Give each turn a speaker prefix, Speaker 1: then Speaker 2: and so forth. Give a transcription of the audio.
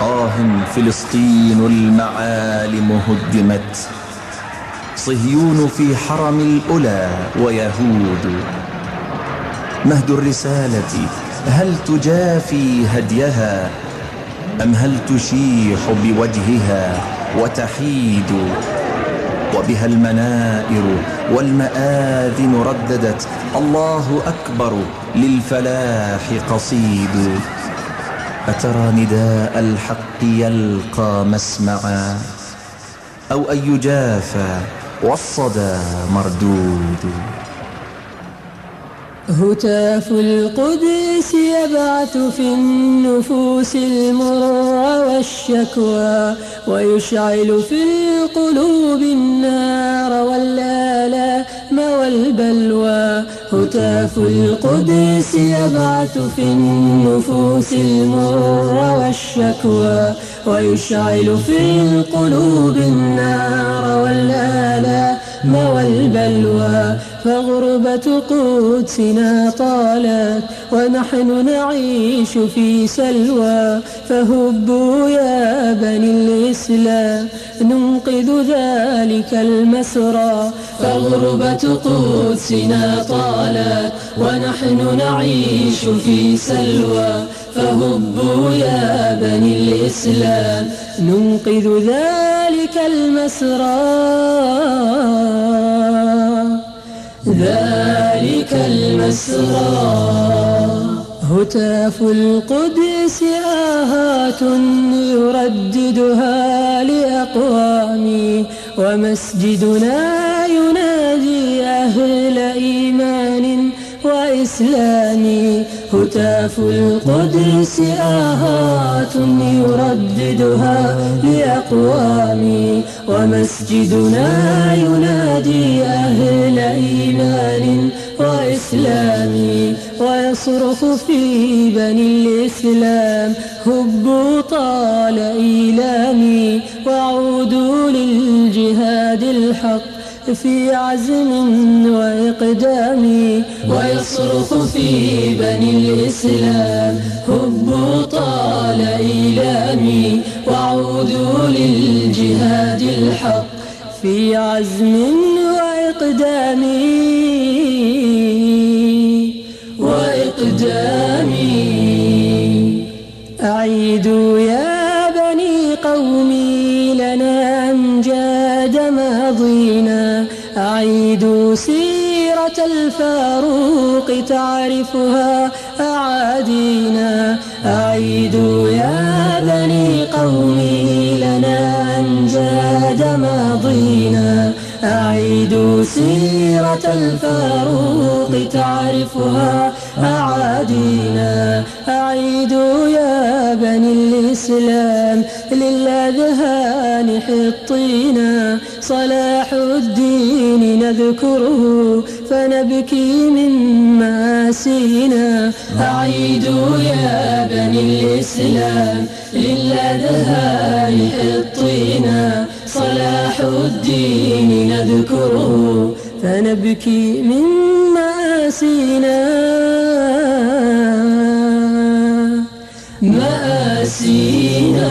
Speaker 1: آه فلسطين المعالم هدمت. صهيون في حرم الأولى ويهود. مهد الرسالة هل تجافي هديها؟ أم هل تشيح بوجهها وتحيد؟ وبها المنائر والمآذن رددت. الله أكبر للفلاح قصيد. أترى نداء الحق يلقى مسمعا؟ أو أن يجافى والصدى مردود؟
Speaker 2: هتاف القدس يبعث في النفوس المر والشكوى ويشعل في القلوب النار والآلام والبلوى هتاف القدس يبعث في النفوس المر والشكوى ويشعل في القلوب النار والآلام والبلوى فغربة قدسنا طالت ونحن نعيش في سلوى. فهبوا يا بني الإسلام ننقذ ذلك المسرى. فغربة قدسنا طالت ونحن نعيش في سلوى. فهبوا يا بني الإسلام. ننقذ ذلك المسرى. ذلك المسرى. هتاف القدس آهات يرددها لأقوامي ومسجدنا ينادي أهل إيمان وإسلام هتاف القدس آهات يرددها لأقوامي ومسجدنا ينادي أهل إيمان وإسلام ويصرخ في بني الإسلام هبوا طال إيلامي وعودوا للجهاد الحق. في عزم وإقدام ويصرخ في بني الإسلام هبوا طال إيلامي وعودوا للجهاد الحق في عزم وإقدام وإقدام. أعيدوا يا بني قومي لنا أمجاد ماضينا أعيدوا سيرة الفاروق تعرفها أعادينا. أعيدوا يا بني قومي لنا أمجاد ماضينا. أعيدوا سيرة الفاروق تعرفها أعادينا. أعيدوا الإسلام للأذهان حطينا صلاح الدين نذكره فنبكي من ماسينا أعيدوا يا بني الإسلام للأذهان حطينا صلاح الدين نذكره فنبكي من مآسينا مآسينا